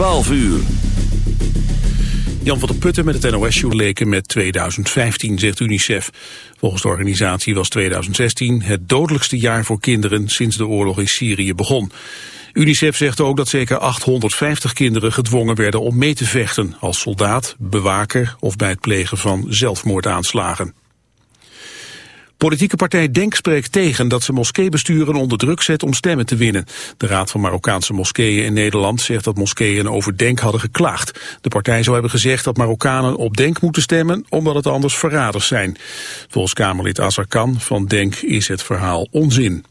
12 uur. Jan van der Putten met het nos leken met 2015, zegt UNICEF. Volgens de organisatie was 2016 het dodelijkste jaar voor kinderen sinds de oorlog in Syrië begon. UNICEF zegt ook dat zeker 850 kinderen gedwongen werden om mee te vechten als soldaat, bewaker of bij het plegen van zelfmoordaanslagen. Politieke partij Denk spreekt tegen dat ze moskeebesturen onder druk zet om stemmen te winnen. De Raad van Marokkaanse Moskeeën in Nederland zegt dat moskeeën over Denk hadden geklaagd. De partij zou hebben gezegd dat Marokkanen op Denk moeten stemmen omdat het anders verraders zijn. Volgens Kamerlid Azarkan van Denk is het verhaal onzin.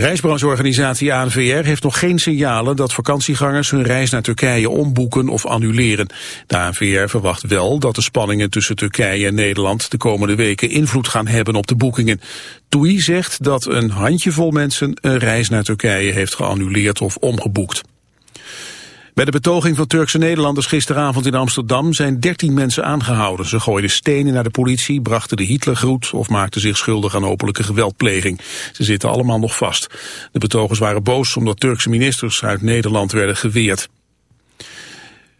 Reisbrancheorganisatie ANVR heeft nog geen signalen dat vakantiegangers hun reis naar Turkije omboeken of annuleren. De ANVR verwacht wel dat de spanningen tussen Turkije en Nederland de komende weken invloed gaan hebben op de boekingen. TUI zegt dat een handjevol mensen een reis naar Turkije heeft geannuleerd of omgeboekt. Bij de betoging van Turkse Nederlanders gisteravond in Amsterdam zijn 13 mensen aangehouden. Ze gooiden stenen naar de politie, brachten de Hitlergroet of maakten zich schuldig aan openlijke geweldpleging. Ze zitten allemaal nog vast. De betogers waren boos omdat Turkse ministers uit Nederland werden geweerd.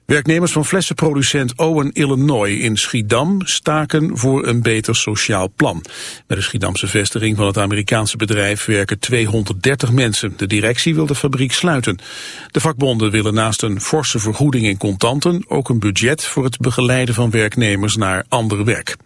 Werknemers van flessenproducent Owen Illinois in Schiedam staken voor een beter sociaal plan. Bij de Schiedamse vestiging van het Amerikaanse bedrijf werken 230 mensen. De directie wil de fabriek sluiten. De vakbonden willen naast een forse vergoeding in contanten ook een budget voor het begeleiden van werknemers naar ander werk.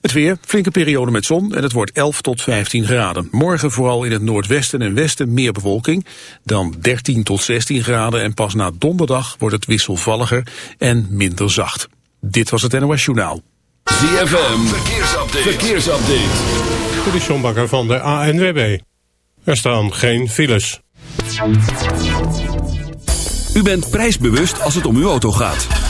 Het weer, flinke periode met zon en het wordt 11 tot 15 graden. Morgen vooral in het noordwesten en westen meer bewolking. Dan 13 tot 16 graden en pas na donderdag wordt het wisselvalliger en minder zacht. Dit was het NOS Journaal. ZFM, verkeersupdate. verkeersupdate. De Sjombakker van de ANWB. Er staan geen files. U bent prijsbewust als het om uw auto gaat.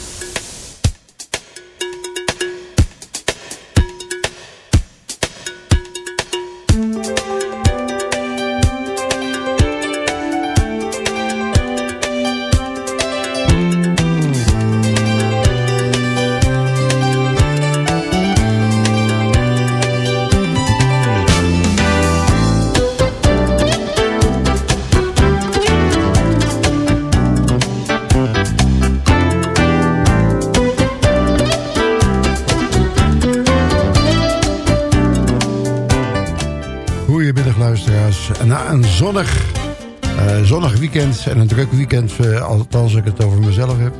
Weekend en een druk weekend, eh, althans als ik het over mezelf heb...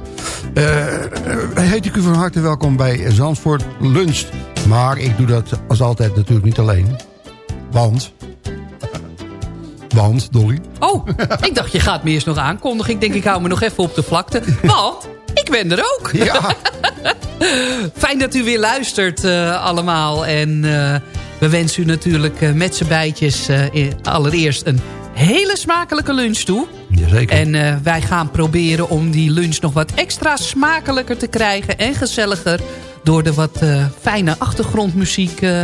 eh, heet ik u van harte welkom bij Zandvoort Lunch. Maar ik doe dat als altijd natuurlijk niet alleen. Want... Want, Dolly? Oh, ik dacht je gaat me eerst nog aankondigen. Ik denk ik hou me nog even op de vlakte. Want ik ben er ook. Ja, Fijn dat u weer luistert eh, allemaal. En we wensen u natuurlijk met z'n bijtjes allereerst een hele smakelijke lunch toe. En eh, wij gaan proberen om die lunch nog wat extra smakelijker te krijgen en gezelliger. Door de wat eh, fijne achtergrondmuziek eh,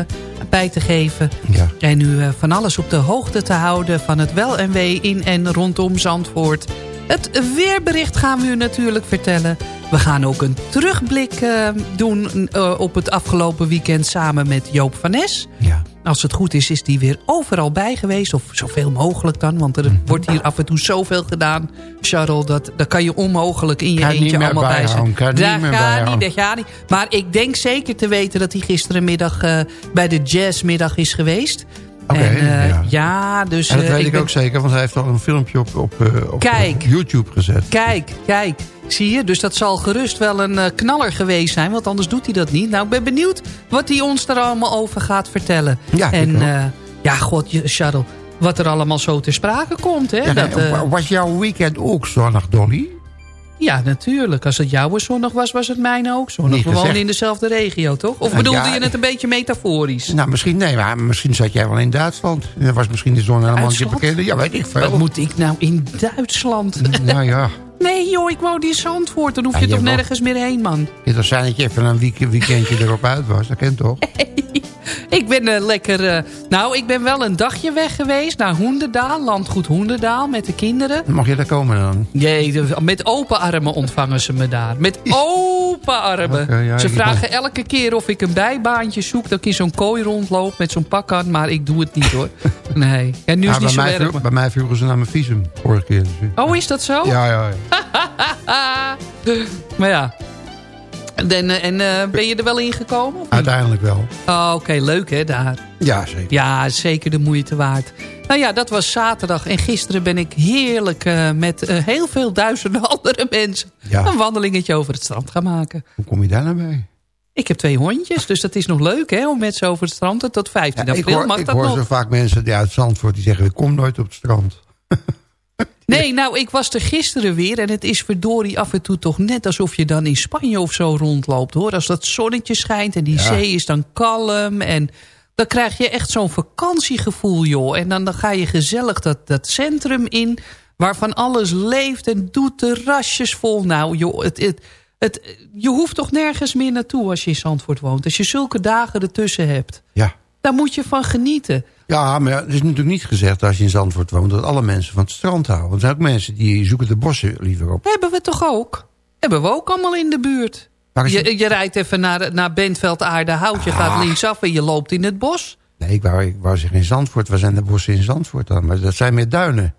bij te geven. Ja. En u van alles op de hoogte te houden van het wel en wee in en rondom Zandvoort. Het weerbericht gaan we u natuurlijk vertellen. We gaan ook een terugblik doen op het afgelopen weekend samen met Joop van Nes. Ja. Als het goed is, is die weer overal bij geweest. Of zoveel mogelijk dan. Want er wordt hier af en toe zoveel gedaan. Charles, dat, dat kan je onmogelijk in je Kan niet eentje allemaal bij zijn. kan niet gaat niet, dat gaat niet. Maar ik denk zeker te weten dat hij gisterenmiddag eh, bij de jazzmiddag is geweest. Oké, en, eh, ja. ja. dus... En dat eh, weet ik, ben- ook zeker, want hij heeft al een filmpje op, op, op Kijk. YouTube gezet. Kijk, kijk. Zie je? Dus dat zal gerust wel een eh, knaller geweest zijn. Want anders doet hij dat niet. Nou, ik ben benieuwd wat hij ons daar allemaal over gaat vertellen. Ja, en eh, ja, god, Charles. Wat er allemaal zo ter sprake komt. Hè? Ja, dat, eh, was jouw weekend ook zonnig, Dolly? ja, natuurlijk. Als het jouwe zonnig was, was het mijne ook zonnig. We wonen in dezelfde regio, toch? Of Ja, bedoelde ja. je het een beetje metaforisch? Nou, misschien, nee, maar misschien zat jij wel in Duitsland. En dan was misschien de zon helemaal niet bekende. Ja, weet ik veel. Wat moet ik nou in Duitsland? Nou ja, Nee joh, ik woon in Zandvoort. Dan hoef Ja, je toch nergens meer heen, man. het was zijn dat je even een week- weekendje erop uit was. Dat kent toch? Ik ben eh, lekker... eh, nou, ik ben wel een dagje weg geweest naar Hoenderdaal. Landgoed Hoenderdaal met de kinderen. Mag je daar komen dan? Jee, met open armen ontvangen ze me daar. Met open armen. Ja, ze vragen elke keer of ik een bijbaantje zoek... dat ik in zo'n kooi rondloop met zo'n pak aan. Maar ik doe het niet hoor. Nee. En nu is Ah, niet bij, zo mij, erg. vroeg- maar- bij mij vroegen ze naar mijn visum vorige keer. Dus, Oh, is dat zo? Ja, ja, ja. Maar ja. En, eh, en eh, ben je er wel in gekomen? Uiteindelijk wel. Oh, Oké, leuk hè, daar. Ja, zeker. Ja, zeker de moeite waard. Nou ja, dat was zaterdag. En gisteren ben ik heerlijk eh, met heel veel duizenden andere mensen... Ja. een wandelingetje over het strand gaan maken. Hoe kom je daar nou bij? Ik heb twee hondjes, dus dat is nog leuk hè, om met ze over het strand. te- Tot 15 Ja, ik april hoor, mag ik dat hoor nog. zo vaak mensen die uit Zandvoort die zeggen... ik kom nooit op het strand. Nee, nou, ik was er gisteren weer en het is verdorie af en toe toch net alsof je dan in Spanje of zo rondloopt, hoor. Als dat zonnetje schijnt en die Ja. zee is dan kalm en dan krijg je echt zo'n vakantiegevoel, joh. En dan, dan ga je gezellig dat, dat centrum in, waarvan alles leeft en doet terrasjes vol. Nou, joh, het, het, het, je hoeft toch nergens meer naartoe als je in Zandvoort woont. Als je zulke dagen ertussen hebt, Ja. Daar moet je van genieten. Ja, maar ja, het is natuurlijk niet gezegd als je in Zandvoort woont... dat alle mensen van het strand houden. Want er zijn ook mensen die zoeken de bossen liever op. Hebben we toch ook? Hebben we ook allemaal in de buurt. Je, je rijdt even naar, naar Bentveld Aardehout. Je Ah. gaat linksaf en je loopt in het bos. Nee, ik wou, ik wou zeggen in Zandvoort. Waar zijn de bossen in Zandvoort dan? Maar dat zijn meer duinen.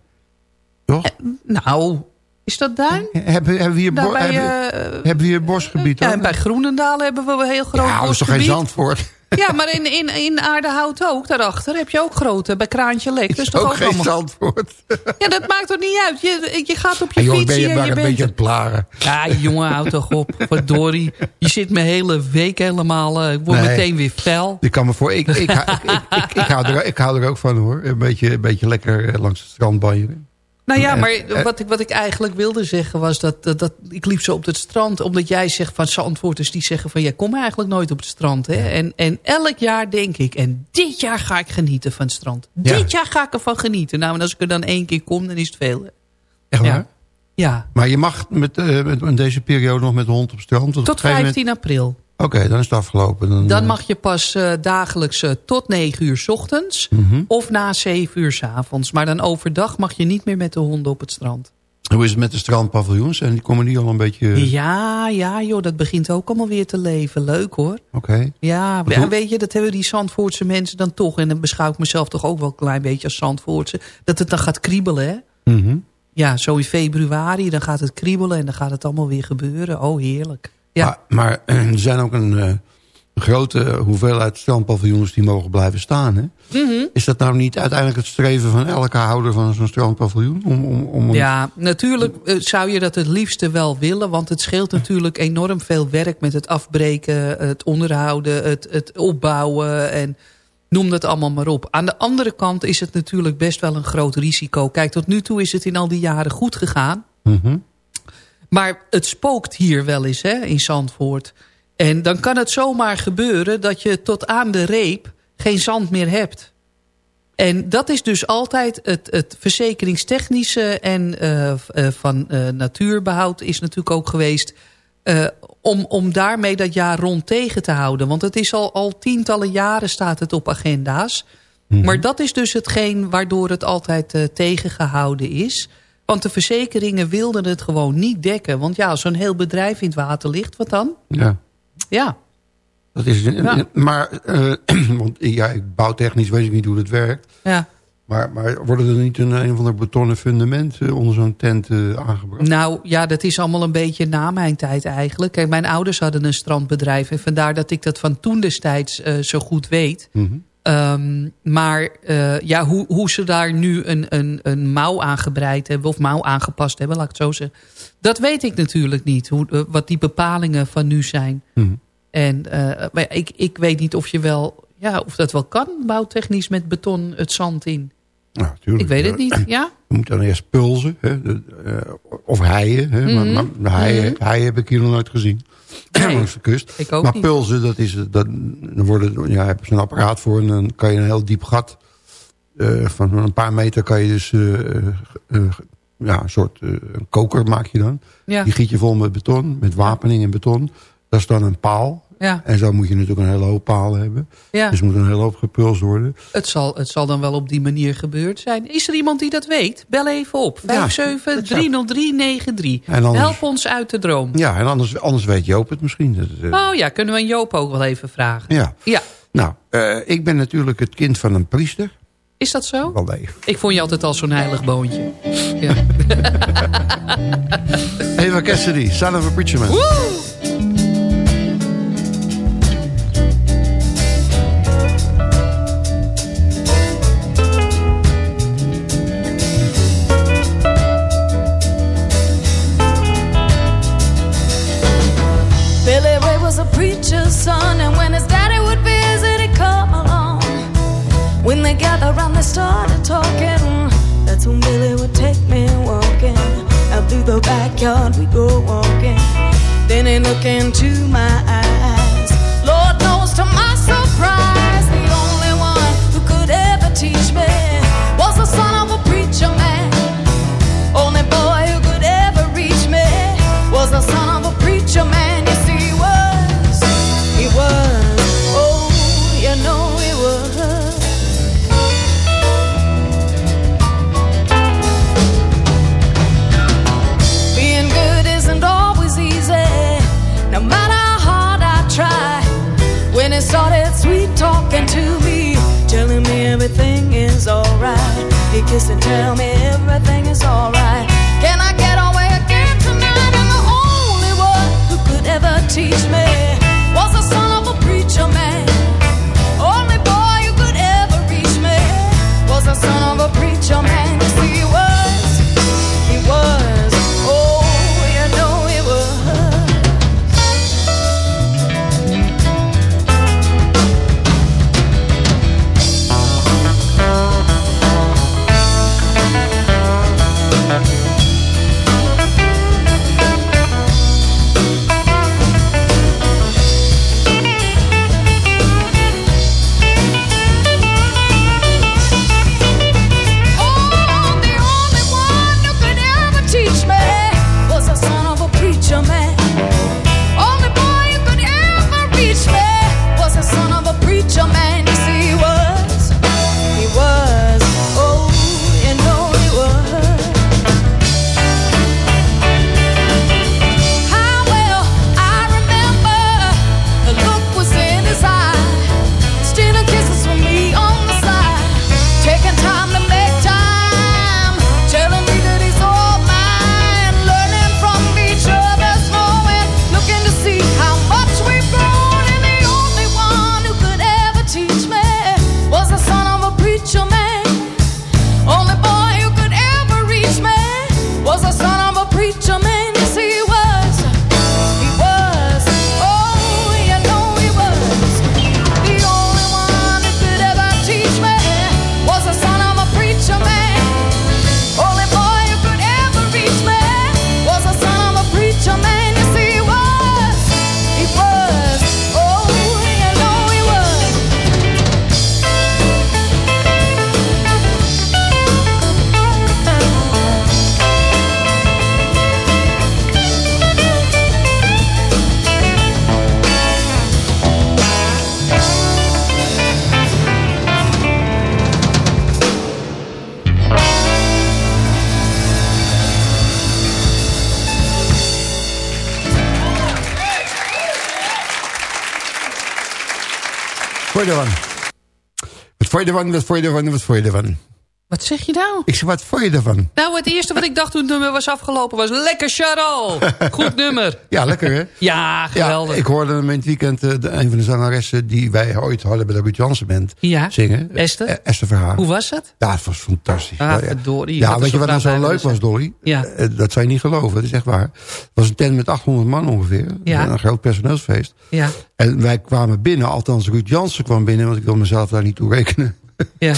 Toch? Nou, is dat duin? Hebben, hebben, we hier bij, hebben, eh, hebben we hier bosgebied ja, en bij Groenendaal hebben we een heel groot ja, dat is toch geen bosgebied. Zandvoort? Ja, maar in, in, in Aardehout ook, daarachter heb je ook grote. Bij Kraantje Lek. Dat is toch ook ook geen allemaal... Zandvoort. Ja, dat maakt toch niet uit. Je, je gaat op je En jongen, fiets ben je en maar je een bent beetje aan het plaren. Ja, jongen, houd toch op. Verdorie. Je zit mijn hele week helemaal... eh, ik word Nee. meteen weer fel. Ik kan me voor... Ik, ik, ik, ik, ik, ik hou er, ik hou er ook van hoor. Een beetje, een beetje lekker eh, langs het strand banjeren. Nou ja, maar wat ik, wat ik eigenlijk wilde zeggen was dat, dat, dat ik liep zo op het strand. Omdat jij zegt van Zandvoorters die zeggen van... jij komt eigenlijk nooit op het strand. Hè? En, en elk jaar denk ik, en dit jaar ga ik genieten van het strand. Ja. Dit jaar ga ik ervan genieten. Nou, en als ik er dan één keer kom, dan is het veel. Echt waar? Ja. Ja, Maar je mag met, eh, met, in deze periode nog met de hond op strand? Want op tot een gegeven 15 april. Oké, dan is het afgelopen. Dan, Dan eh, mag je pas eh, dagelijks eh, tot 9 uur 's ochtends. Mhm. Of na 7 uur 's avonds. Maar dan overdag mag je niet meer met de honden op het strand. Hoe is het met de strandpaviljoens? En die komen die al een beetje... Oké. Ja, ja joh, dat begint ook allemaal weer te leven. Leuk hoor. Wat ja, doe- weet je, dat hebben die Zandvoortse mensen dan toch. En dan beschouw ik mezelf toch ook wel een klein beetje als Zandvoortse. Dat het dan gaat kriebelen, hè? Mhm. Ja, zo in februari, dan gaat het kriebelen en dan gaat het allemaal weer gebeuren. Oh, heerlijk. Ja, Maar, maar er zijn ook een eh, grote hoeveelheid strandpaviljoens die mogen blijven staan. Hè? Mhm. Is dat nou niet uiteindelijk het streven van elke houder van zo'n strandpaviljoen? Om, om, om een- ja natuurlijk eh, zou je dat het liefste wel willen. Want het scheelt natuurlijk enorm veel werk met het afbreken, het onderhouden, het, het opbouwen en noem dat allemaal maar op. Aan de andere kant is het natuurlijk best wel een groot risico. Kijk, tot nu toe is het in al die jaren goed gegaan. Mhm. Maar het spookt hier wel eens hè, in Zandvoort. En dan kan het zomaar gebeuren dat je tot aan de reep geen zand meer hebt. En dat is dus altijd het, het verzekeringstechnische en eh, eh, van eh, natuurbehoud is natuurlijk ook geweest. om, om daarmee dat jaar rond tegen te houden. Want het is al, al tientallen jaren staat het op agenda's. Mhm. Maar dat is dus hetgeen waardoor het altijd eh, tegengehouden is. Want de verzekeringen wilden het gewoon niet dekken. Want ja, als zo'n heel bedrijf in het water ligt, wat dan? Ja. Ja, Dat is, Ja. Maar, eh, want ja, ik bouwtechnisch weet ik niet hoe dat werkt. ja. Maar, maar worden er niet een, een of ander betonnen fundament eh, onder zo'n tent eh, aangebracht? Nou ja, dat is allemaal een beetje na mijn tijd eigenlijk. Kijk, mijn ouders hadden een strandbedrijf. En vandaar dat ik dat van toen destijds zo goed weet. Mhm. Ehm, maar eh, ja, hoe, hoe ze daar nu een, een, een mouw aangebreid hebben... of mouw aangepast hebben, laat ik het zo zeggen... dat weet ik natuurlijk niet, hoe, eh, wat die bepalingen van nu zijn. Mhm. En eh, maar ik, ik weet niet of je wel... Ja, of dat wel kan, bouwtechnisch met beton het zand in. Nou, tuurlijk. Ik weet het Ja. niet, ja? Je moet dan eerst pulzen. Hè, de, eh, of heien. Hè, maar, heien, heien heb ik hier nog nooit gezien. Mhm. Nee, Langs de kust. ik ook maar niet. pulzen, dat is, dat, dan worden, ja, heb je zo'n apparaat voor. En dan kan je een heel diep gat. eh, van een paar meter kan je dus... eh, eh, eh, ja, een soort eh, een koker maak je dan. Ja, Die giet je vol met beton. Met wapening en beton. Dat is dan een paal. Ja, En zo moet je natuurlijk een hele hoop palen hebben. ja. Dus moet een hele hoop gepulst worden. Het zal, het zal dan wel op die manier gebeurd zijn. Is er iemand die dat weet? Bel even op. 5730393. En anders- Help ons uit de droom. Ja, en anders, anders weet Joop het misschien. Dat, eh, Oh ja, kunnen we aan Joop ook wel even vragen. Ja. Ja, Nou, eh, ik ben natuurlijk het kind van een priester. is dat zo? Wel nee. Ik vond je altijd al zo'n heilig boontje. Ja. Eva Cassidy, Son of a Preacher Man. Preacher's son, and when his daddy would visit, he'd come along. When they gathered around, they started talking. That's when Billy would take me walking. Out through the backyard, we go walking. Then he look into my eyes. Is alright. He kissed and tell me everything is alright. Can I get away again tonight? And the only one who could ever teach me was the son of a preacher man. Only boy who could ever reach me was the son of a preacher man. Vond je ervan? Wat vond je ervan, wat vond je? Wat zeg je nou? Ik zeg, wat vond je ervan? Nou, het eerste wat ik dacht toen het nummer was afgelopen was... Lekker Charles! Goed nummer. Ja, lekker hè? Ja, geweldig. Ja, ik hoorde hem in het weekend uh, de, een van de zangeressen... die wij ooit hadden bij de Ruud Jansen Band ja. zingen. Esther? Uh, Esther Verhaar. Hoe was het? Ja, het was fantastisch. Ah, verdorie. Ja, weet je wat nou zo leuk was, Dolly? Ja. Uh, dat zou je niet geloven, dat is echt waar. Het was een tent met 800 man ongeveer. Ja. Een groot personeelsfeest. Ja. En wij kwamen binnen, althans Ruud Jansen kwam binnen... want ik wil mezelf daar niet toe rekenen. Ja.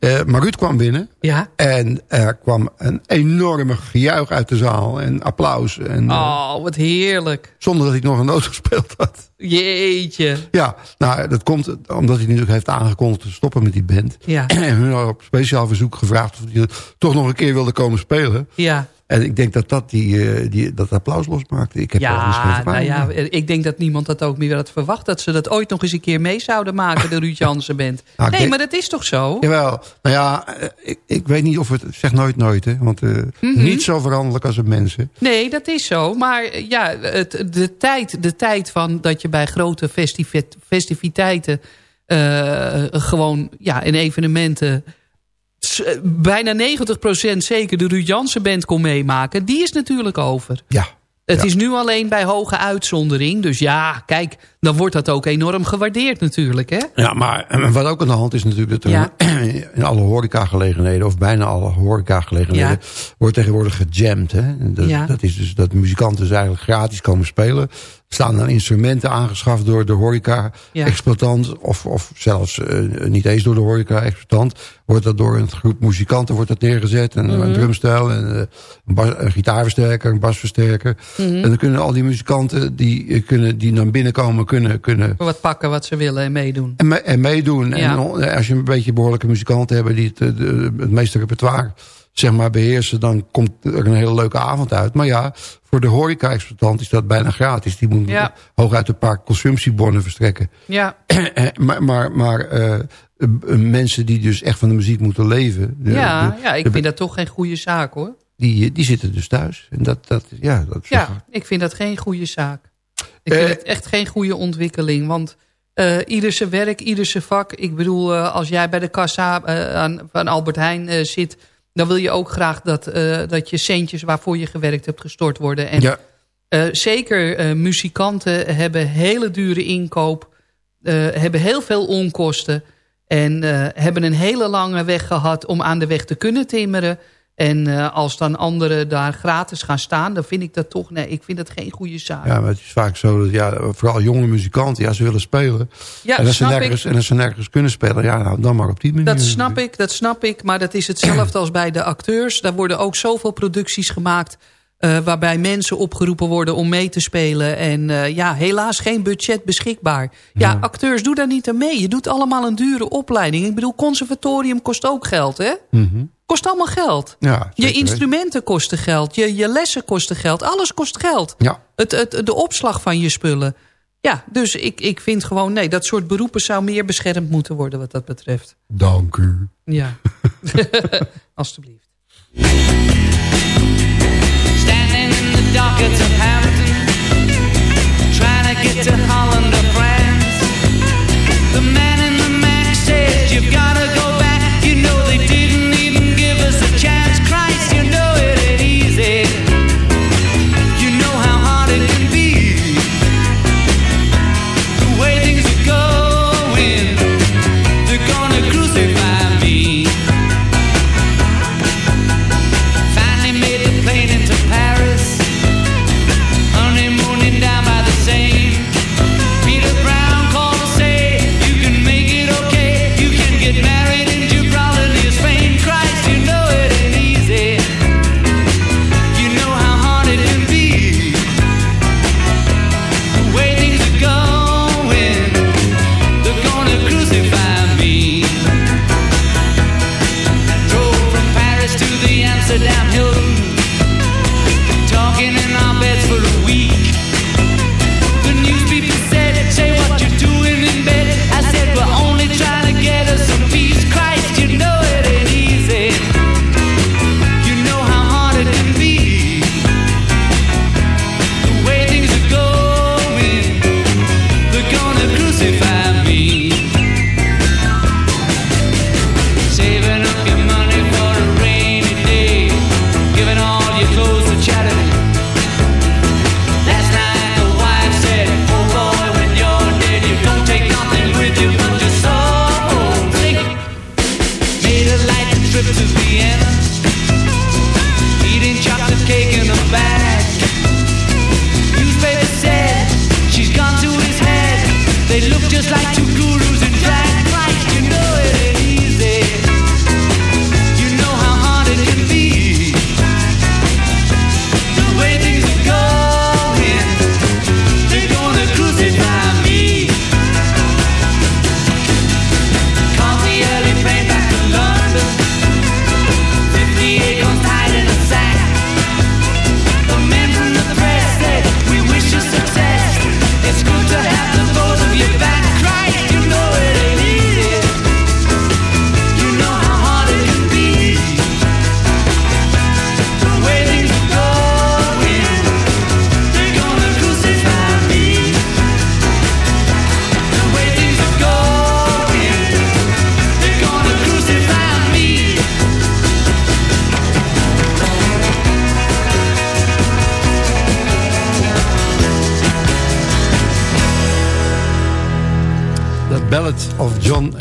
Uh, maar Ruud kwam binnen. Ja. En er kwam een enorme gejuich uit de zaal. En applaus. En, oh, wat heerlijk. Zonder dat hij nog een noot gespeeld had. Jeetje. Ja, nou dat komt omdat hij natuurlijk heeft aangekondigd te stoppen met die band. Ja. En hun op speciaal verzoek gevraagd of hij toch nog een keer wilde komen spelen. Ja. En ik denk dat dat die, die, dat applaus losmaakte. Ik heb ja, nou ja, ik denk dat niemand dat ook meer had verwacht. Dat ze dat ooit nog eens een keer mee zouden maken, de Ruud Jansen band. Nou, nee, denk, maar dat is toch zo? Jawel. Nou ja, ik, ik weet niet of het... Zeg nooit nooit, hè. Want uh, mm -hmm. niet zo veranderlijk als het mensen. Nee, dat is zo. Maar ja, het, de, tijd, de tijd van dat je bij grote festiviteiten... Uh, gewoon ja, in evenementen bijna 90% zeker de Ruud Jansen band kon meemaken. Die is natuurlijk over. Ja. Het ja. is nu alleen bij hoge uitzondering. Dus ja, kijk, dan wordt dat ook enorm gewaardeerd natuurlijk. Hè? Ja, maar wat ook aan de hand is natuurlijk... dat er ja. in alle horecagelegenheden... of bijna alle horecagelegenheden... Ja. wordt tegenwoordig gejamd. Hè? Dat, Ja. dat is dus dat muzikanten dus eigenlijk gratis komen spelen. Er staan dan instrumenten aangeschaft door de horeca-exploitant... Of, of zelfs uh, niet eens door de horeca-exploitant. Wordt dat door een groep muzikanten wordt dat neergezet. En, Mhm. Een drumstel, en, uh, een, bas, een gitaarversterker, een basversterker. Mhm. En dan kunnen al die muzikanten die, uh, kunnen, die naar binnen komen... kunnen, kunnen Wat pakken wat ze willen en meedoen. en, me, en meedoen. Ja. En als je een beetje behoorlijke muzikanten hebt... die het, de, het meeste repertoire zeg maar, beheersen... dan komt er een hele leuke avond uit. Maar ja, voor de horeca-exploitant is dat bijna gratis. Die moet Ja. hooguit een paar consumptiebonnen verstrekken. Ja, maar maar, maar uh, mensen die dus echt van de muziek moeten leven... De, ja, de, ja ik de, vind dat toch geen goede zaak hoor. Die, die zitten dus thuis. En dat, dat, ja, dat Ja, ik vind dat geen goede zaak. Ik vind Eh. het echt geen goede ontwikkeling. Want uh, ieder zijn werk, ieder zijn vak. Ik bedoel, uh, als jij bij de kassa uh, aan, van Albert Heijn zit... dan wil je ook graag dat, dat je centjes waarvoor je gewerkt hebt gestort worden. En ja. zeker muzikanten hebben hele dure inkoop... hebben heel veel onkosten... en hebben een hele lange weg gehad om aan de weg te kunnen timmeren... En uh, als dan anderen daar gratis gaan staan, dan vind ik dat toch... Nee, ik vind dat geen goede zaak. Ja, maar het is vaak zo dat ja, vooral jonge muzikanten, ja, ze willen spelen. Ja, en, als ze snap nergens, ik. en als ze nergens kunnen spelen, ja, nou, dan maar op die manier. Dat snap ik, dat snap ik. Maar dat is hetzelfde als bij de acteurs. Daar worden ook zoveel producties gemaakt... Uh, waarbij mensen opgeroepen worden om mee te spelen. En uh, ja, helaas geen budget beschikbaar. Ja, Ja. acteurs, doe daar niet aan mee. Je doet allemaal een dure opleiding. Ik bedoel, conservatorium kost ook geld, hè? Mhm. Kost allemaal geld. Ja, Je instrumenten kosten geld. Je, je lessen kosten geld. Alles kost geld. Ja, Het, het, de opslag van je spullen. Ja, dus ik, ik vind gewoon... Nee, dat soort beroepen zou meer beschermd moeten worden wat dat betreft. dank u. Ja. Alsjeblieft. Dockets of Hampton, trying to get to Holland or France. The man in the Mac says you've gotta go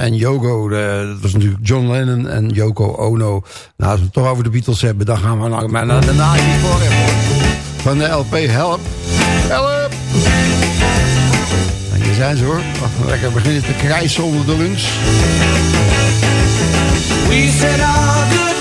en Yoko. dat was natuurlijk John Lennon en Yoko Ono. Nou, als we het toch over de Beatles hebben... dan gaan we naar, naar de naast voor Van de LP Help. Help! En hier zijn ze hoor. Lekker beginnen te krijsen onder de lunch. We said all goodbye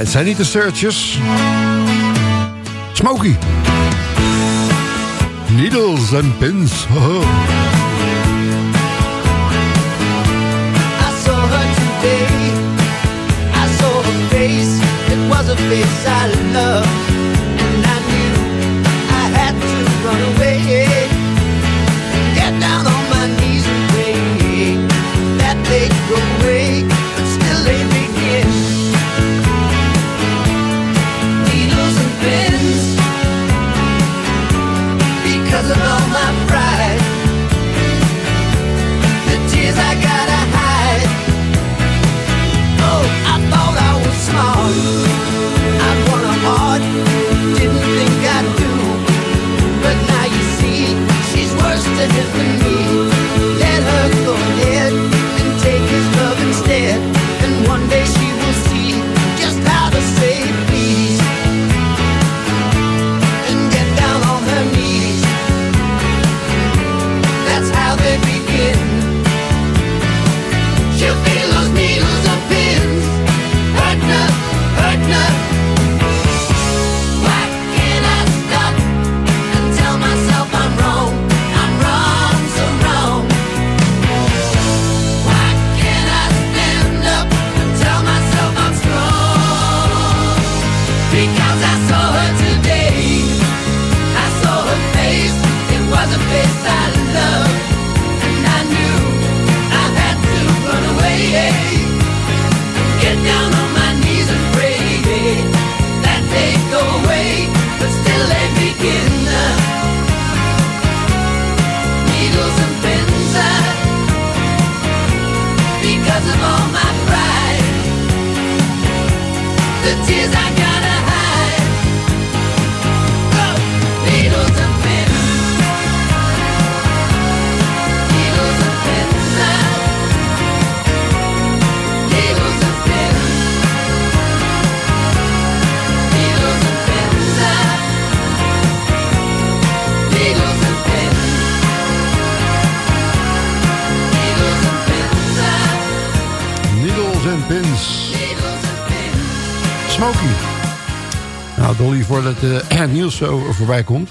het zijn niet de searches. Smokey. Needles and pins. I saw her today. I saw her face. It was a face I love. is the mood. Eh, het nieuws zo voorbij komt...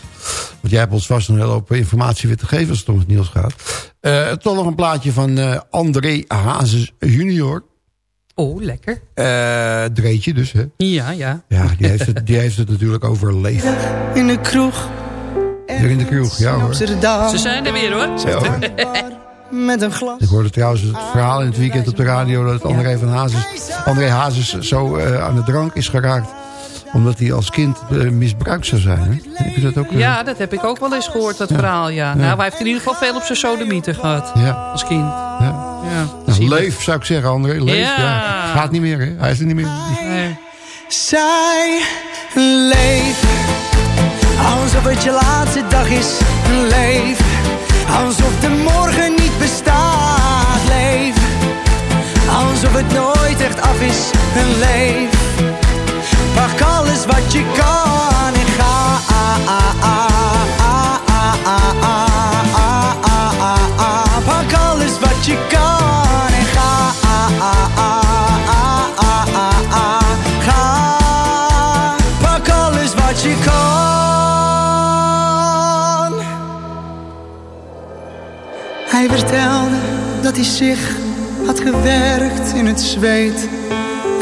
want jij hebt ons vast een hele hoop informatie weer te geven... als het om het nieuws gaat. Uh, toch nog een plaatje van uh, André Hazes junior. Oh, lekker. Uh, Dreetje dus, hè? Ja, ja. Ja, die heeft het, die heeft het natuurlijk over leven. In de kroeg. Hier in de kroeg, ja hoor. Ze zijn er weer hoor. Ja, hoor. Met een glas. Ik hoorde trouwens het verhaal in het weekend op de radio... dat André, van Hazes, André Hazes zo uh, aan de drank is geraakt omdat hij als kind uh, misbruikt zou zijn. Hè? Heb je dat ook, uh... Ja, dat heb ik ook wel eens gehoord, dat ja. verhaal. Ja. ja. Nou, hij heeft in ieder geval veel op zijn sodomieter gehad. Ja. Als kind. Ja. Nou, leef, zou ik zeggen, André. Leef, ja. Gaat niet meer, hè? Hij is er niet meer. Nee. Zij leef alsof het je laatste dag is. Leef alsof de morgen niet bestaat. Leef alsof het nooit echt af is. Leef Pak alles wat je kan en ga. Pak alles wat je kan en ga. Ga. Pak alles wat je kan. Hij vertelde dat hij zich had gewerkt in het zweet.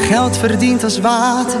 Geld verdiend als water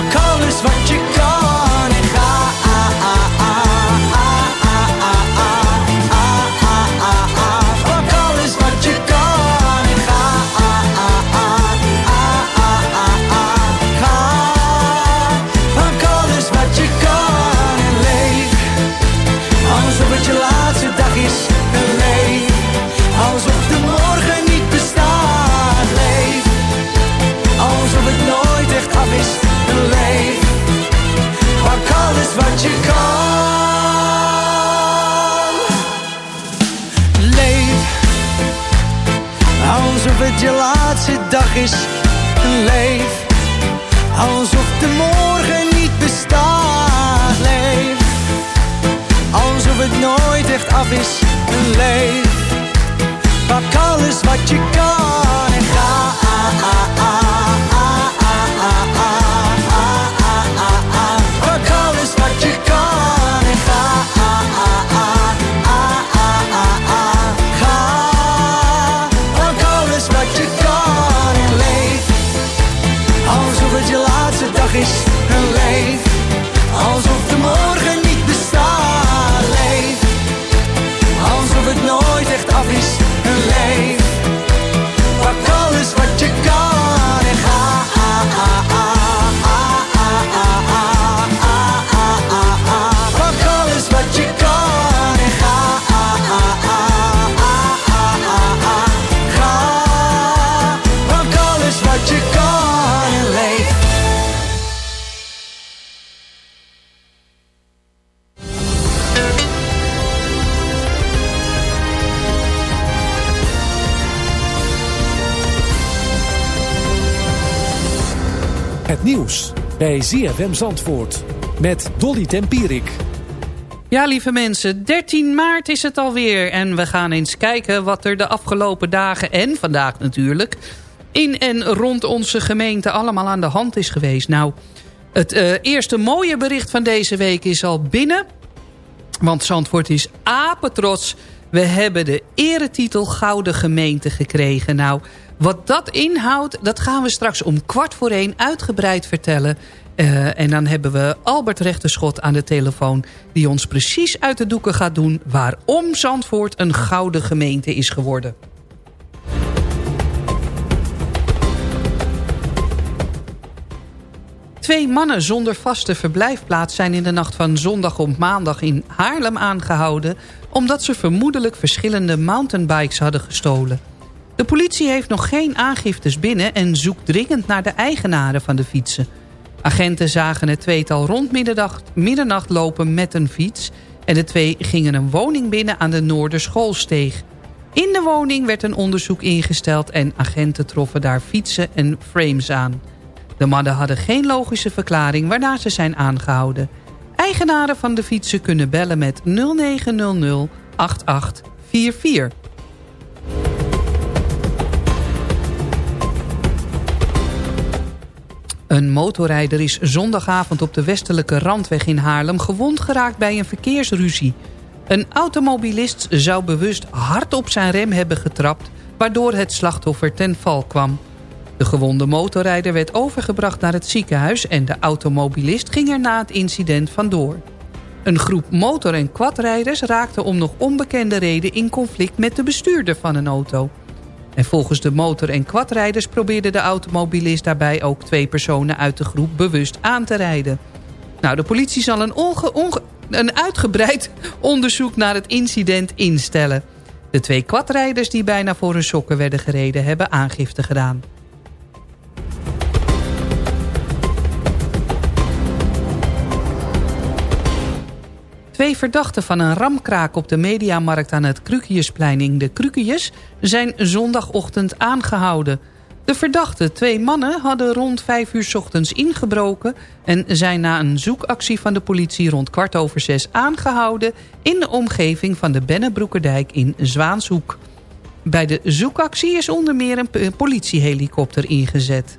Pak alles wat je dag is en leef. Alsof de morgen niet bestaat. Leef. Alsof het nooit echt af is en leef. Bij ZFM Zandvoort met Dolly Tempierik. Ja, lieve mensen, 13 maart is het alweer. En we gaan eens kijken wat er de afgelopen dagen en vandaag natuurlijk... in en rond onze gemeente allemaal aan de hand is geweest. Nou, het eh, eerste mooie bericht van deze week is al binnen. Want Zandvoort is apetrots. We hebben de eretitel Gouden Gemeente gekregen. Nou, wat dat inhoudt, dat gaan we straks om kwart voor één uitgebreid vertellen. Uh, en dan hebben we Albert Rechterschot aan de telefoon... die ons precies uit de doeken gaat doen... waarom Zandvoort een gouden gemeente is geworden. Twee mannen zonder vaste verblijfplaats zijn in de nacht van zondag op maandag in Haarlem aangehouden... omdat ze vermoedelijk verschillende mountainbikes hadden gestolen. De politie heeft nog geen aangiftes binnen en zoekt dringend naar de eigenaren van de fietsen. Agenten zagen het tweetal rond middernacht, lopen met een fiets... en de twee gingen een woning binnen aan de Noorderschoolsteeg. In de woning werd een onderzoek ingesteld en agenten troffen daar fietsen en frames aan. De mannen hadden geen logische verklaring waarna ze zijn aangehouden. Eigenaren van de fietsen kunnen bellen met 0900 8844. Een motorrijder is zondagavond op de westelijke randweg in Haarlem gewond geraakt bij een verkeersruzie. Een automobilist zou bewust hard op zijn rem hebben getrapt... waardoor het slachtoffer ten val kwam. De gewonde motorrijder werd overgebracht naar het ziekenhuis... en de automobilist ging er na het incident vandoor. Een groep motor- en quadrijders raakte om nog onbekende reden... in conflict met de bestuurder van een auto. En volgens de motor- en quadrijders probeerde de automobilist daarbij ook twee personen uit de groep bewust aan te rijden. Nou, de politie zal een, een uitgebreid onderzoek naar het incident instellen. De twee quadrijders die bijna voor hun sokken werden gereden hebben aangifte gedaan. Twee verdachten van een ramkraak op de mediamarkt aan het Krukiusplein in de Krukius zijn zondagochtend aangehouden. De verdachte twee mannen hadden rond vijf uur ochtends ingebroken... en zijn na een zoekactie van de politie rond kwart over zes aangehouden... in de omgeving van de Bennebroekerdijk in Zwaanshoek. Bij de zoekactie is onder meer een politiehelikopter ingezet.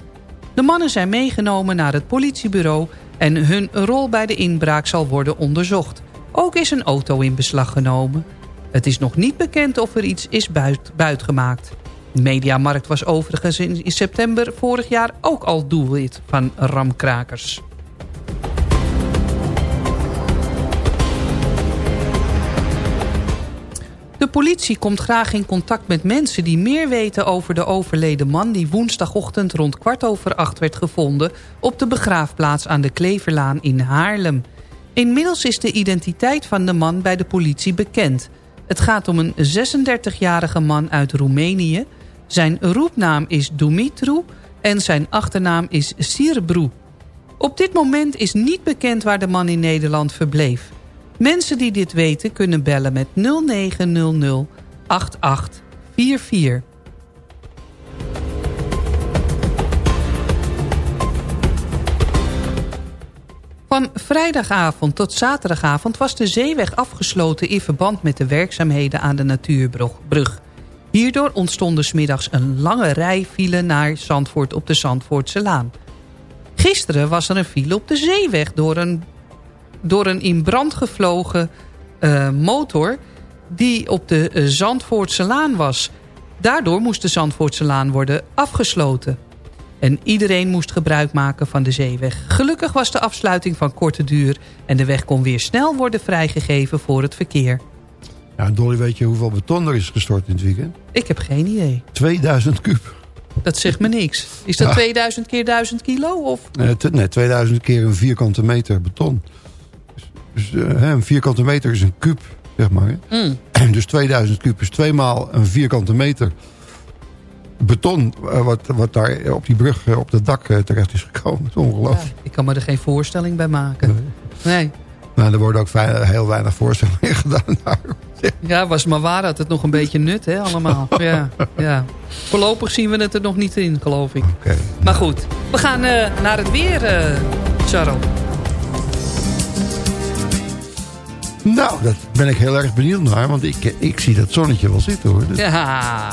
De mannen zijn meegenomen naar het politiebureau... en hun rol bij de inbraak zal worden onderzocht... Ook is een auto in beslag genomen. Het is nog niet bekend of er iets is buit, buitgemaakt. De Mediamarkt was overigens in september vorig jaar ook al doelwit van ramkrakers. De politie komt graag in contact met mensen die meer weten over de overleden man... die woensdagochtend rond kwart over acht werd gevonden... op de begraafplaats aan de Kleverlaan in Haarlem. Inmiddels is de identiteit van de man bij de politie bekend. Het gaat om een 36-jarige man uit Roemenië. Zijn roepnaam is Dumitru en zijn achternaam is Sirbru. Op dit moment is niet bekend waar de man in Nederland verbleef. Mensen die dit weten kunnen bellen met 0900 8844. Van vrijdagavond tot zaterdagavond was de zeeweg afgesloten... in verband met de werkzaamheden aan de natuurbrug. Hierdoor ontstonden smiddags een lange rij file naar Zandvoort op de Zandvoortse Laan. Gisteren was er een file op de zeeweg door een, door een in brand gevlogen uh, motor... die op de uh, Zandvoortse Laan was. Daardoor moest de Zandvoortse Laan worden afgesloten. En iedereen moest gebruik maken van de zeeweg. Gelukkig was de afsluiting van korte duur... en de weg kon weer snel worden vrijgegeven voor het verkeer. Ja, Dolly, weet je hoeveel beton er is gestort in het weekend? Ik heb geen idee. 2000 kub. Dat zegt me niks. Is dat ja. 2000 keer 1000 kilo? Of? Nee, nee, 2000 keer een vierkante meter beton. Dus, dus uh, een vierkante meter is een kub, zeg maar. Mm. Dus 2000 kub is tweemaal een vierkante meter beton uh, wat, wat daar op die brug, uh, op dat dak uh, terecht is gekomen. Dat is ongelooflijk. Ja, ik kan me er geen voorstelling bij maken. Nee. nee. Nou, er worden ook heel weinig voorstellingen gedaan. ja, was maar waar dat het nog een beetje nut, hè, allemaal. Ja, ja. Voorlopig zien we het er nog niet in, geloof ik. Okay. Maar goed, we gaan naar het weer, Charles. Nou, dat ben ik heel erg benieuwd naar, want ik, ik zie dat zonnetje wel zitten, hoor. Dus... Ja,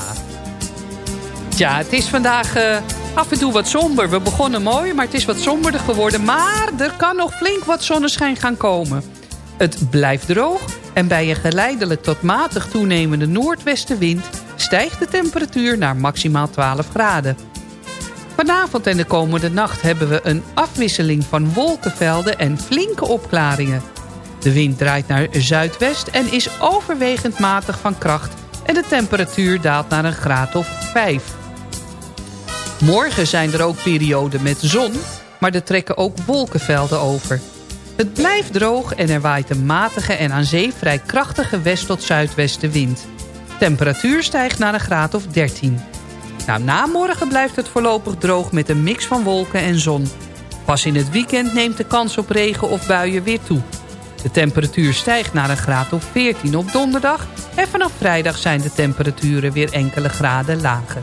ja, het is vandaag uh, af en toe wat somber. We begonnen mooi, maar het is wat somberder geworden. Maar er kan nog flink wat zonneschijn gaan komen. Het blijft droog en bij een geleidelijk tot matig toenemende noordwestenwind... stijgt de temperatuur naar maximaal 12 graden. Vanavond en de komende nacht hebben we een afwisseling van wolkenvelden en flinke opklaringen. De wind draait naar zuidwest en is overwegend matig van kracht... en de temperatuur daalt naar een graad of 5. Morgen zijn er ook perioden met zon. maar er trekken ook wolkenvelden over. Het blijft droog en er waait een matige en aan zee vrij krachtige west- tot zuidwestenwind. Temperatuur stijgt naar een graad of 13. Nou, na morgen blijft het voorlopig droog met een mix van wolken en zon. Pas in het weekend neemt de kans op regen of buien weer toe. De temperatuur stijgt naar een graad of 14 op donderdag... en vanaf vrijdag zijn de temperaturen weer enkele graden lager.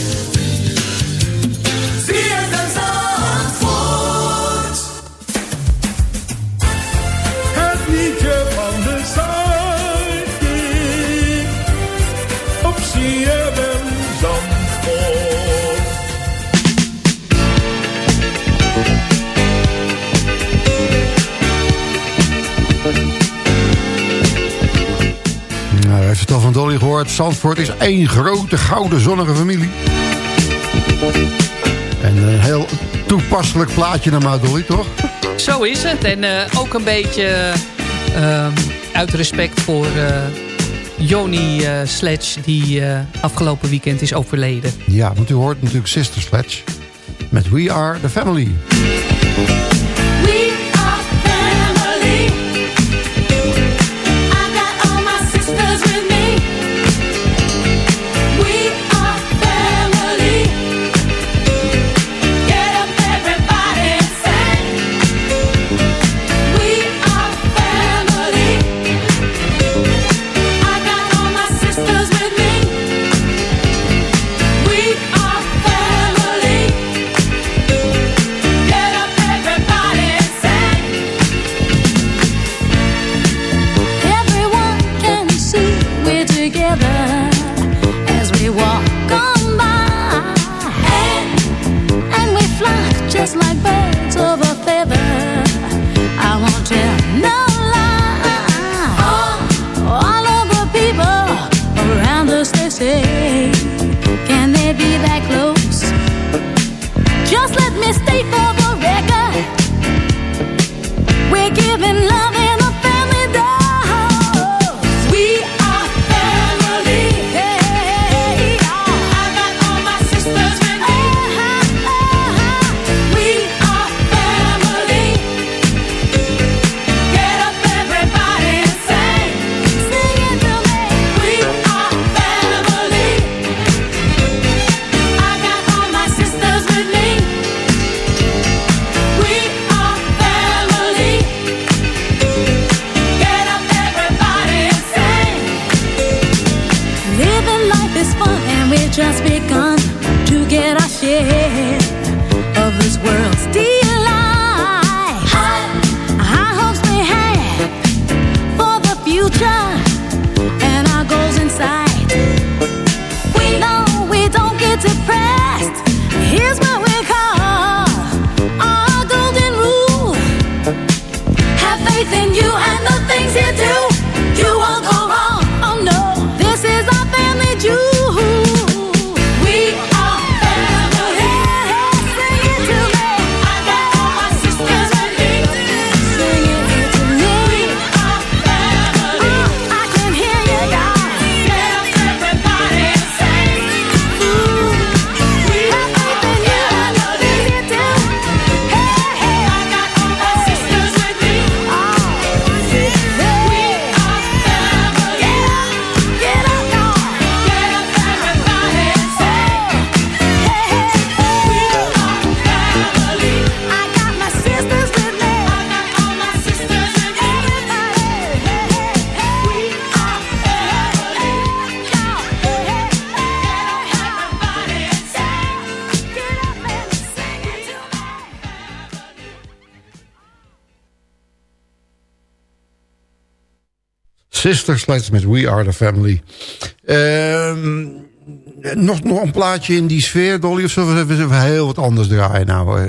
Van Dolly gehoord. Zandvoort is één grote gouden zonnige familie. En een heel toepasselijk plaatje naar Dolly, toch? Zo is het. En eh, ook een beetje eh, uit respect voor uh, Joni Sledge... die afgelopen weekend is overleden. Ja, want u hoort natuurlijk Sister Sledge met We Are The Family. Sister Sledge met We Are The Family. Ehm, nog, nog een plaatje in die sfeer, Dolly? Of zullen we even heel wat anders draaien? Nou, eh,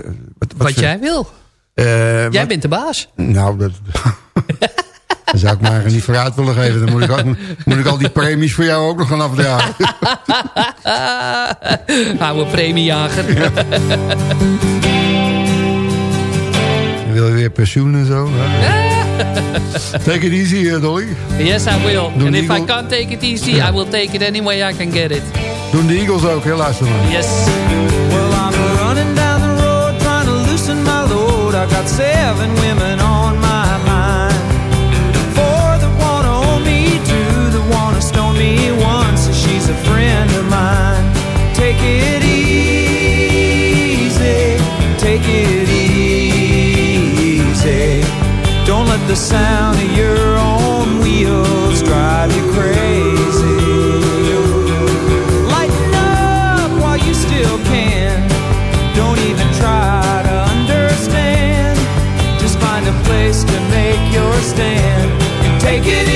wat jij wil. Eh, Jij wat- bent de baas. Nou, dat... dat zou ik maar niet vooruit willen geven. Dan moet ik, al, moet ik al die premies voor jou ook nog gaan afdragen. Oude premiejager. Wil je weer pensioen en zo? Take it easy, eh, Dolly. Yes, I will. Doen And if Eagle- I can't take it easy, I will take it any way I can get it. Doen de Eagles ook, hè? Luister maar. Yes. Well, I'm running down the road trying to loosen my load. I got seven women on my mind. Four that wanna own me, two that wanna stone me, one says she's a friend of mine. Take it easy, take it easy. The sound of your own wheels drive you crazy. Lighten up while you still can. Don't even try to understand. Just find a place to make your stand and take it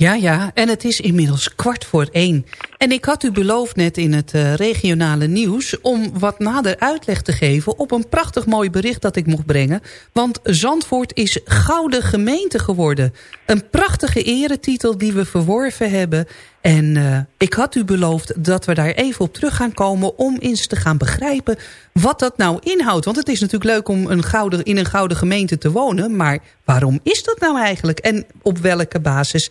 Ja, ja, en het is inmiddels kwart voor één. En ik had u beloofd net in het eh, regionale nieuws... om wat nader uitleg te geven op een prachtig mooi bericht dat ik mocht brengen. Want Zandvoort is Gouden Gemeente geworden. Een prachtige eretitel die we verworven hebben. En eh, ik had u beloofd dat we daar even op terug gaan komen... om eens te gaan begrijpen wat dat nou inhoudt. Want het is natuurlijk leuk om een gouden, in een Gouden Gemeente te wonen... maar waarom is dat nou eigenlijk? En op welke basis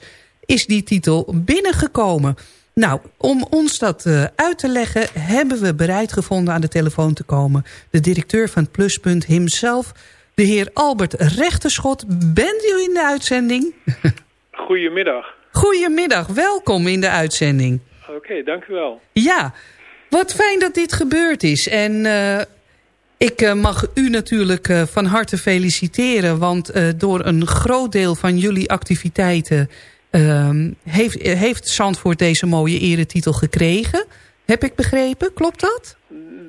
is die titel binnengekomen. Nou, om ons dat uh, uit te leggen... hebben we bereid gevonden aan de telefoon te komen... de directeur van het Pluspunt himself, de heer Albert Rechterschot. Bent u in de uitzending? Goedemiddag. Goedemiddag, welkom in de uitzending. Oké, dank u wel. Ja, wat fijn dat dit gebeurd is. En uh, ik uh, mag u natuurlijk uh, van harte feliciteren... want door een groot deel van jullie activiteiten... Um, heeft, heeft Zandvoort deze mooie eretitel gekregen? Heb ik begrepen? Klopt dat?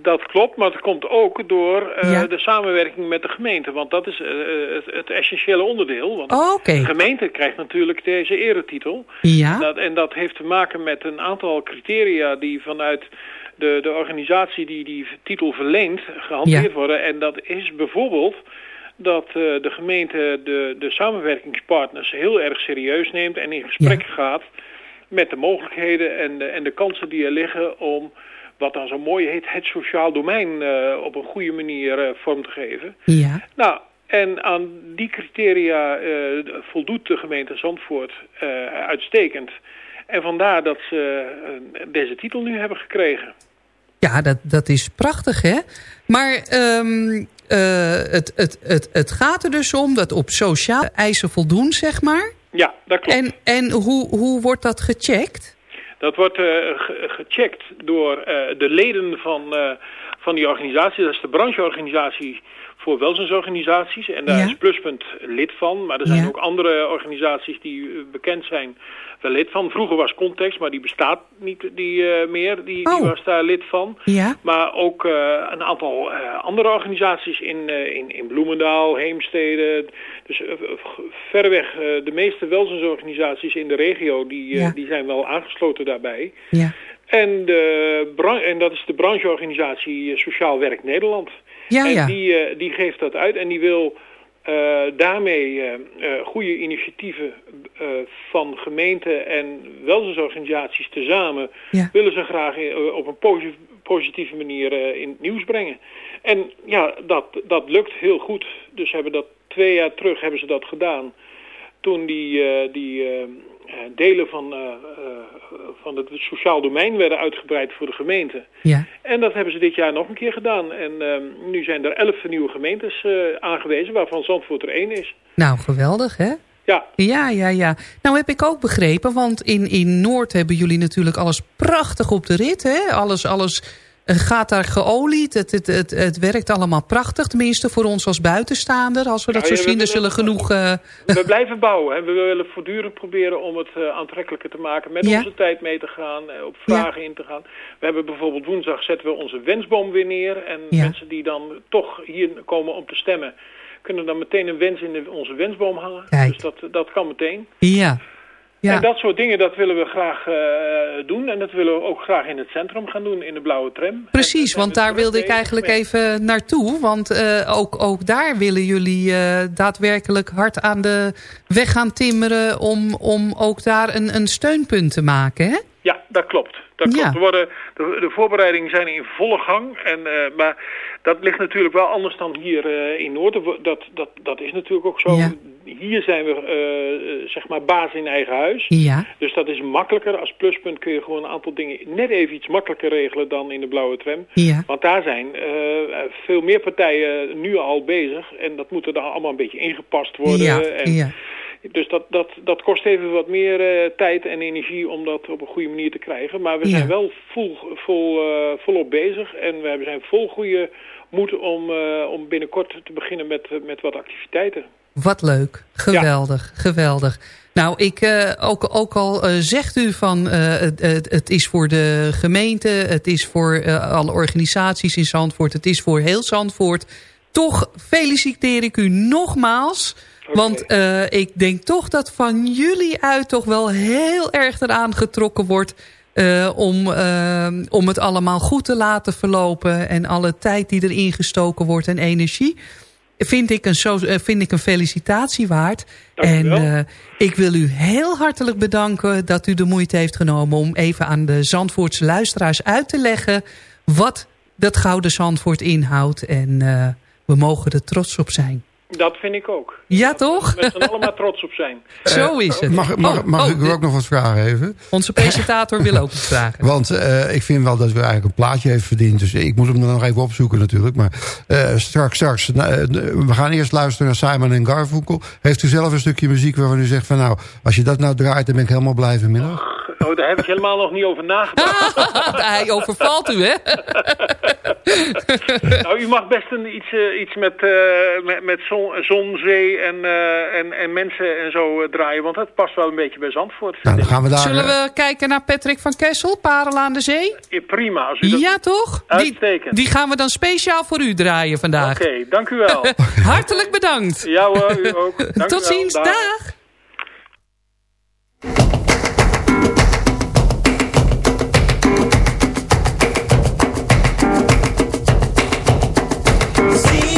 Dat klopt, maar het komt ook door uh, ja. de samenwerking met de gemeente. Want dat is uh, het, het, essentiële onderdeel. Want oh, okay. de gemeente krijgt natuurlijk deze eretitel. Ja. Dat, en dat heeft te maken met een aantal criteria die vanuit de, de organisatie die die titel verleent gehanteerd ja. worden. En dat is bijvoorbeeld dat uh, de gemeente de, de samenwerkingspartners heel erg serieus neemt en in gesprek ja. gaat met de mogelijkheden en de, en de kansen die er liggen om wat dan zo mooi heet het sociaal domein uh, op een goede manier uh, vorm te geven. Ja. Nou, En aan die criteria eh, voldoet de gemeente Zandvoort eh, uitstekend. En vandaar dat ze eh, deze titel nu hebben gekregen. Ja, dat, dat is prachtig, hè? Maar ehm, eh, het, het, het, het gaat er dus om dat op sociaal eisen voldoen, zeg maar. Ja, dat klopt. En, en hoe, hoe wordt dat gecheckt? Dat wordt ge- gecheckt door eh, de leden van, van die organisatie. Dat is de brancheorganisatie voor welzijnsorganisaties. En daar Ja. is Pluspunt lid van. Maar er zijn Ja. ook andere organisaties die eh, bekend zijn wel lid van. Vroeger was Context, maar die bestaat niet die, eh, meer. Die, die Oh. was daar lid van. Ja. Maar ook eh, een aantal andere organisaties in, in, in Bloemendaal, Heemstede. Dus verreweg de meeste welzijnsorganisaties in de regio, die, die zijn wel aangesloten daarbij. Ja. En, de en dat is de brancheorganisatie Sociaal Werk Nederland. Ja, en ja. Die, eh, die geeft dat uit en die wil eh, daarmee eh, goede initiatieven van gemeenten en welzijnsorganisaties tezamen... Ja. willen ze graag op een posi- positieve manier in het nieuws brengen. En ja, dat, dat lukt heel goed. Dus hebben dat twee jaar terug hebben ze dat gedaan. Toen die, die delen van, eh, eh, van het sociaal domein werden uitgebreid voor de gemeente. Ja. En dat hebben ze dit jaar nog een keer gedaan. En ehm, nu zijn er elf nieuwe gemeentes eh, aangewezen, waarvan Zandvoort er één is. Nou, geweldig, hè? Ja, Ja, ja, ja. Nou heb ik ook begrepen, want in, in Noord hebben jullie natuurlijk alles prachtig op de rit. Hè? Alles, alles eh, gaat daar geolied. Het, het, het, het werkt allemaal prachtig. Tenminste voor ons als buitenstaander. Als we dat Ja, zo zien, er zullen genoeg... eh, we blijven bouwen. Hè. We willen voortdurend proberen om het eh, aantrekkelijker te maken. Met Ja. onze tijd mee te gaan, eh, op vragen in te gaan. We hebben bijvoorbeeld woensdag zetten we onze wensboom weer neer. En Ja. mensen die dan toch hier komen om te stemmen... kunnen dan meteen een wens in de, onze wensboom hangen. Kijk. Dus dat, dat kan meteen. ja. Ja. En dat soort dingen, dat willen we graag eh, doen. En dat willen we ook graag in het centrum gaan doen, in de blauwe tram. Precies, want daar wilde ik eigenlijk even naartoe. Want eh, ook, ook daar willen jullie eh, daadwerkelijk hard aan de weg gaan timmeren... om, om ook daar een, een steunpunt te maken, hè? Ja, dat klopt. Dat. Ja. Worden, de, de voorbereidingen zijn in volle gang. En, eh, maar dat ligt natuurlijk wel anders dan hier eh, in Noord. Wo- Dat, dat, dat is natuurlijk ook zo. Ja. Hier zijn we eh, zeg maar baas in eigen huis. Ja. Dus dat is makkelijker. Als pluspunt kun je gewoon een aantal dingen net even iets makkelijker regelen dan in de blauwe tram. Ja. Want daar zijn veel meer partijen nu al bezig. En dat moet er dan allemaal een beetje ingepast worden. Ja, en, ja. Dus dat, dat, dat kost even wat meer eh, tijd en energie om dat op een goede manier te krijgen. Maar we Ja. zijn wel vol, vol, eh, volop bezig en we zijn vol goede moed om, eh, om binnenkort te beginnen met, met wat activiteiten. Wat leuk. Geweldig, geweldig. Nou, ik, ook, ook al eh, zegt u van het, het, is voor de gemeente... het is voor alle organisaties in Zandvoort... het is voor heel Zandvoort... toch feliciteer ik u nogmaals... Want eh, ik denk toch dat van jullie uit toch wel heel erg eraan getrokken wordt... eh, om, eh, om het allemaal goed te laten verlopen... en alle tijd die erin gestoken wordt en energie vind ik een, zo, vind ik een felicitatie waard. En eh, ik wil u heel hartelijk bedanken dat u de moeite heeft genomen... om even aan de Zandvoortse luisteraars uit te leggen... wat dat Gouden Zandvoort inhoudt. En we mogen er trots op zijn. Dat vind ik ook. Ja, toch? We zijn allemaal trots op zijn. Zo is het. Mag, mag, Oh, mag oh, ik u ook nog wat vragen even? Onze presentator wil ook iets vragen. Want eh, ik vind wel dat we eigenlijk een plaatje heeft verdiend. Dus ik moet hem dan nog even opzoeken natuurlijk. Maar eh, straks, straks. eh, we gaan eerst luisteren naar Simon en Garfunkel. Heeft u zelf een stukje muziek waarvan u zegt van nou... als je dat nou draait, dan ben ik helemaal blij vanmiddag. Oh, daar heb ik helemaal nog niet over nagedacht. Hij overvalt u, hè? nou, u mag best een, iets, eh, iets met, eh, met, met zon, zon, zee en, eh, en, en mensen en zo draaien. Want dat past wel een beetje bij Zandvoort. Nou, dan gaan we daar... Zullen we kijken naar Patrick van Kessel, Parel aan de Zee? Prima. Als u dat... Ja, toch? Die, Uitstekend. die gaan we dan speciaal voor u draaien vandaag. Oké, dank u wel. Hartelijk bedankt. ja hoor, u ook. Dank Tot u wel. ziens, Dag. dag. See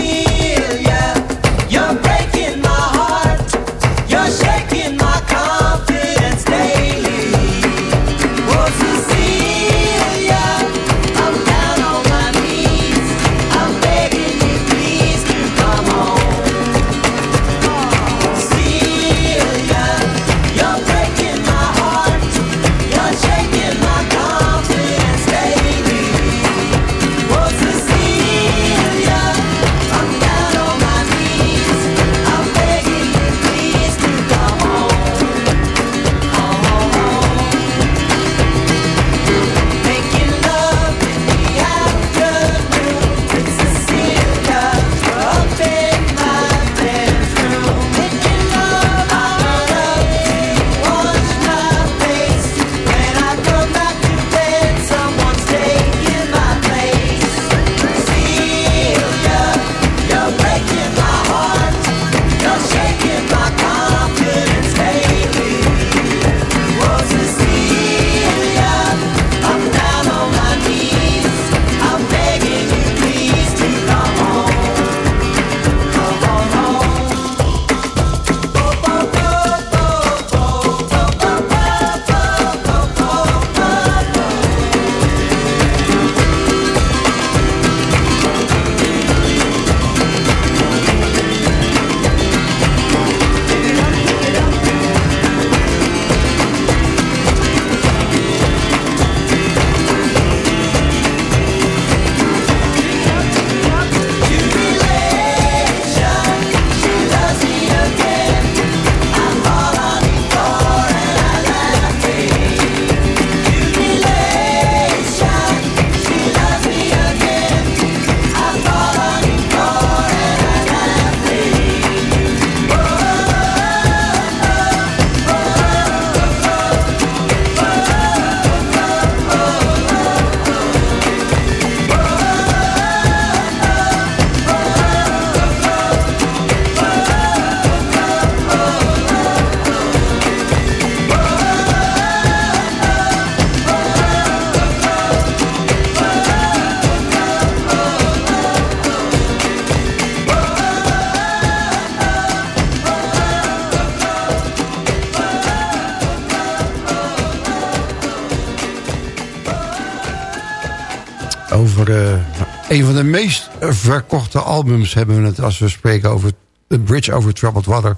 albums hebben we het... als we spreken over The Bridge Over Troubled Water...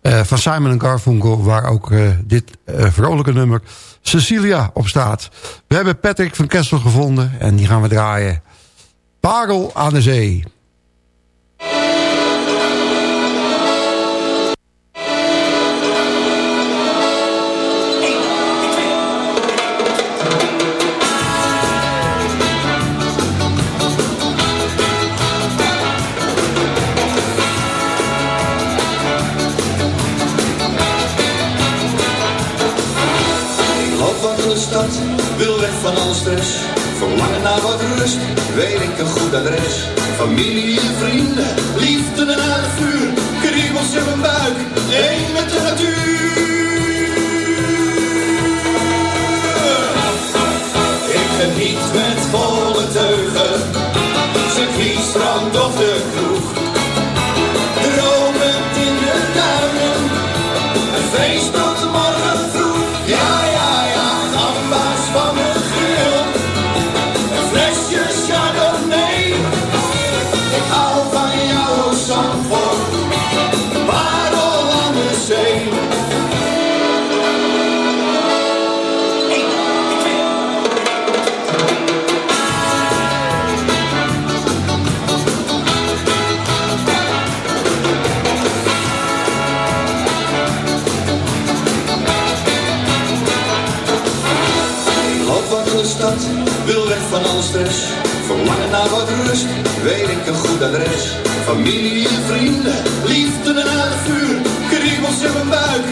eh, van Simon Garfunkel, waar ook eh, dit eh, vrolijke nummer... Cecilia op staat. We hebben Patrick van Kessel gevonden en die gaan we draaien. Parel aan de zee. Verlangen naar wat rust, weet ik een goed adres. Familie en vrienden, liefde en uit van alle stress. Verlangen naar wat rust, weet ik een goed adres. Familie en vrienden, liefde en uit het vuur. Kriebels in mijn buik,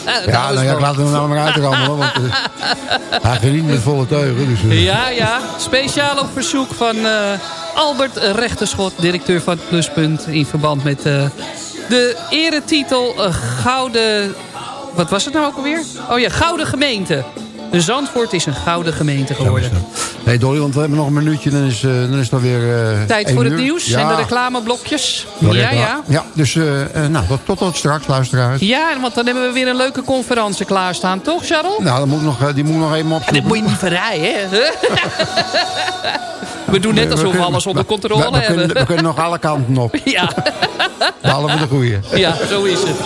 Ja, nou ja, ik laat hem nou maar uitrammen. Want eh, hij geniet met volle teugen. Dus, eh, Ja, ja. Speciaal op verzoek van eh, Albert Rechterschot, directeur van Pluspunt... in verband met de eretitel Gouden... Wat was het nou ook alweer? Oh ja, Gouden Gemeente. De Zandvoort is een gouden gemeente geworden. Hey Dolly, want we hebben nog een minuutje. Dan is, eh, dan is het alweer eh, Tijd voor het nieuws Ja. en de reclameblokjes. Ja, Ja, ja. Ja, dus eh, nou, tot, tot, tot straks, luisteraars. Ja, want dan hebben we weer een leuke conferentie klaarstaan, toch, Charles? Nou, dan moet nog, die moet nog even op. En dat moet je niet verrijden, hè? We doen net alsof we alles onder controle we, we, hebben. kunnen, we kunnen nog alle kanten op. Ja, Behalve de goeie. ja, zo is het.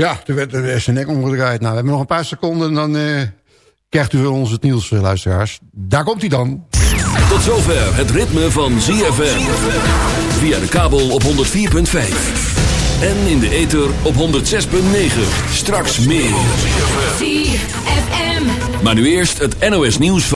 Ja, er werd er zijn nek omgedraaid. Nou, we hebben nog een paar seconden en dan eh, krijgt u van ons het nieuws, eh, luisteraars. Daar komt hij dan. Tot zover het ritme van ZFM. Via de kabel op 104.5. En in de ether op 106.9. Straks meer. ZFM. Maar nu eerst het NOS nieuws van...